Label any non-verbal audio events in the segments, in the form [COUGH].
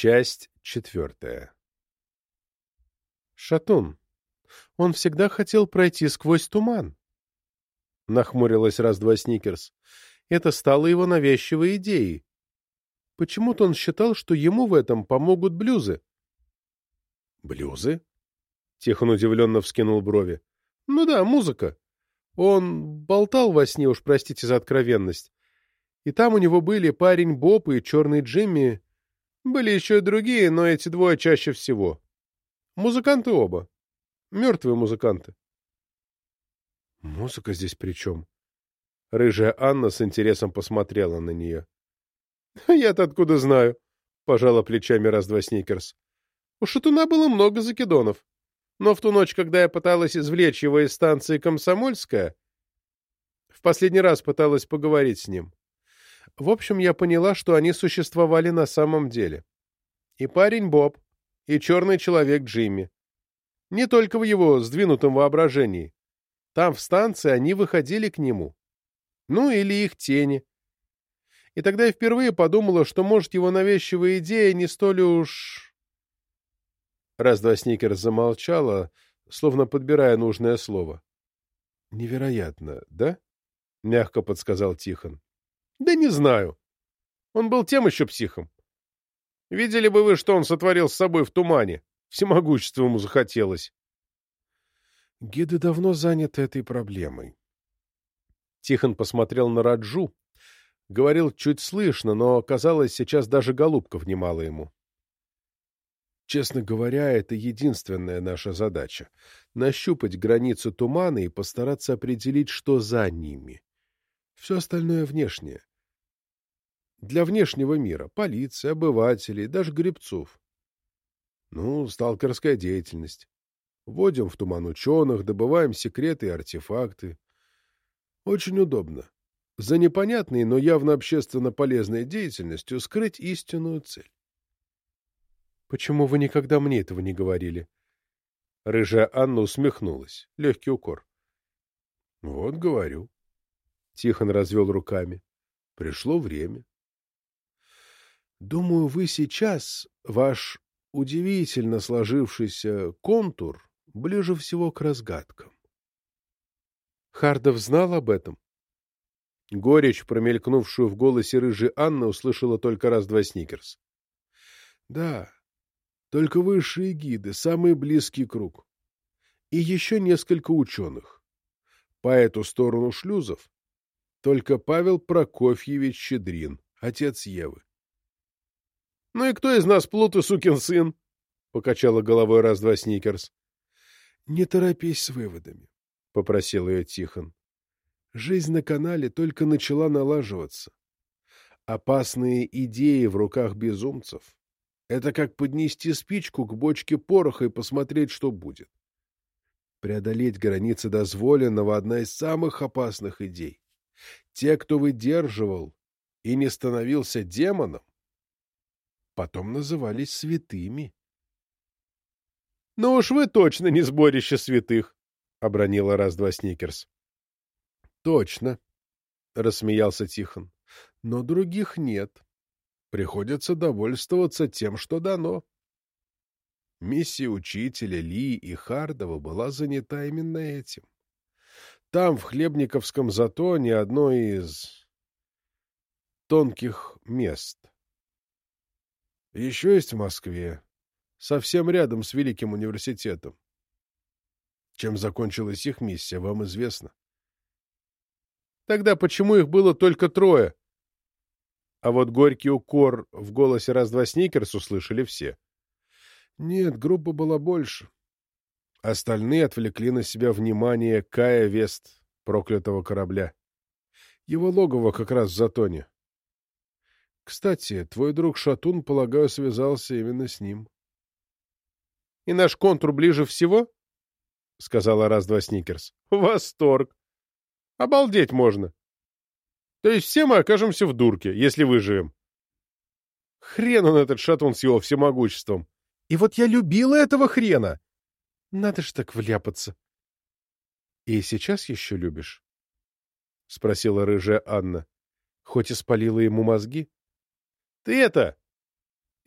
Часть четвертая. Шатун, он всегда хотел пройти сквозь туман. Нахмурилась раз-два Сникерс. Это стало его навязчивой идеей. Почему-то он считал, что ему в этом помогут блюзы. «Блюзы?» — Тихон удивленно вскинул брови. «Ну да, музыка. Он болтал во сне, уж простите за откровенность. И там у него были парень Боб и черный Джимми. Были еще и другие, но эти двое чаще всего. Музыканты оба. Мертвые музыканты. Музыка здесь при чем? Рыжая Анна с интересом посмотрела на нее. [LAUGHS] «Я-то откуда знаю?» — пожала плечами раз-два Сникерс. «У Шатуна было много закидонов. Но в ту ночь, когда я пыталась извлечь его из станции Комсомольская, в последний раз пыталась поговорить с ним. В общем, я поняла, что они существовали на самом деле. И парень Боб, и черный человек Джимми. Не только в его сдвинутом воображении. Там, в станции, они выходили к нему. Ну, или их тени. И тогда я впервые подумала, что, может, его навязчивая идея не столь уж... Раз-два Сникерс замолчала, словно подбирая нужное слово. — Невероятно, да? — мягко подсказал Тихон. — Да не знаю. Он был тем еще психом. Видели бы вы, что он сотворил с собой в тумане. Всемогущество ему захотелось. Гиды давно заняты этой проблемой. Тихон посмотрел на Раджу. Говорил чуть слышно, но, казалось, сейчас даже голубка внимала ему. Честно говоря, это единственная наша задача — нащупать границу тумана и постараться определить, что за ними. Все остальное внешнее. Для внешнего мира — полиции, обывателей, даже гребцов. Ну, сталкерская деятельность. Вводим в туман ученых, добываем секреты и артефакты. Очень удобно. За непонятной, но явно общественно полезной деятельностью скрыть истинную цель. Почему вы никогда мне этого не говорили? Рыжая Анна усмехнулась. Легкий укор. Вот говорю. Тихон развел руками. Пришло время. Думаю, вы сейчас, ваш удивительно сложившийся контур, ближе всего к разгадкам. Хардов знал об этом? Горечь, промелькнувшую в голосе рыжей Анны, услышала только раз-два Сникерс. — Да, только высшие гиды, самый близкий круг. И еще несколько ученых. По эту сторону шлюзов только Павел Прокофьевич Щедрин, отец Евы. — Ну и кто из нас плут и сукин сын? — покачала головой раз-два Сникерс. — Не торопись с выводами, — попросил ее Тихон. Жизнь на канале только начала налаживаться. Опасные идеи в руках безумцев это как поднести спичку к бочке пороха и посмотреть, что будет. Преодолеть границы дозволенного — одна из самых опасных идей. Те, кто выдерживал и не становился демоном, потом назывались святыми. — Ну уж вы точно не сборище святых! — обронила раз-два Сникерс. — Точно, — рассмеялся Тихон. — Но других нет. Приходится довольствоваться тем, что дано. Миссия учителя Ли и Хардова была занята именно этим. Там, в Хлебниковском затоне, одно из тонких мест. Еще есть в Москве, совсем рядом с Великим университетом. Чем закончилась их миссия, вам известно. Тогда почему их было только трое? А вот горький укор в голосе раз-два Сникерс услышали все. Нет, группа была больше. Остальные отвлекли на себя внимание Кая Вест, проклятого корабля. Его логово как раз в затоне. Кстати, твой друг Шатун, полагаю, связался именно с ним. — И наш контур ближе всего? — сказала раз-два Сникерс. — Восторг! Обалдеть можно! То есть все мы окажемся в дурке, если выживем. Хрен он этот шатун с его всемогуществом. И вот я любила этого хрена. Надо ж так вляпаться. — И сейчас еще любишь? — спросила рыжая Анна. Хоть и спалила ему мозги. — Ты это...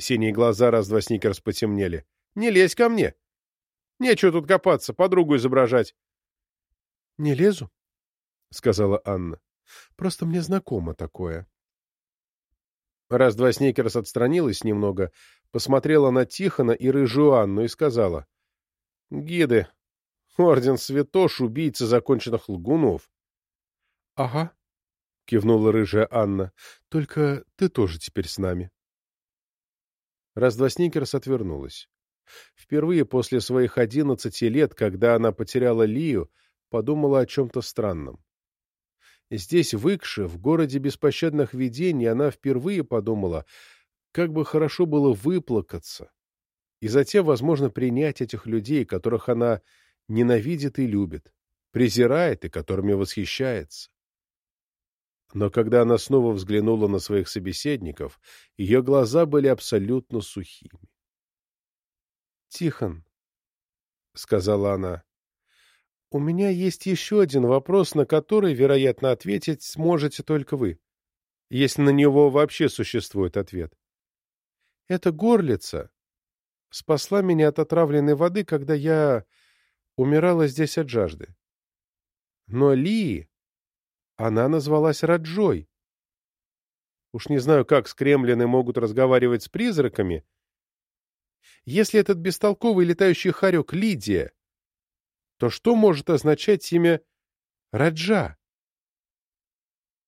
Синие глаза раз-два Сникерс потемнели. «Не лезь ко мне! Нечего тут копаться, подругу изображать!» «Не лезу», — сказала Анна. «Просто мне знакомо такое». Раз-два Сникерс отстранилась немного, посмотрела на Тихона и рыжую Анну и сказала. «Гиды, орден святош, убийцы законченных лгунов». «Ага», — кивнула рыжая Анна, — «только ты тоже теперь с нами». Раз-два Сникерс отвернулась. Впервые после своих одиннадцати лет, когда она потеряла Лию, подумала о чем-то странном. Здесь, в Икше, в городе беспощадных видений, она впервые подумала, как бы хорошо было выплакаться, и затем, возможно, принять этих людей, которых она ненавидит и любит, презирает и которыми восхищается. Но когда она снова взглянула на своих собеседников, ее глаза были абсолютно сухими. «Тихон», — сказала она, — «у меня есть еще один вопрос, на который, вероятно, ответить сможете только вы, если на него вообще существует ответ. Эта горлица спасла меня от отравленной воды, когда я умирала здесь от жажды. Но Ли, она назвалась Раджой. Уж не знаю, как скремлены могут разговаривать с призраками, — если этот бестолковый летающий хорек Лидия, то что может означать имя Раджа?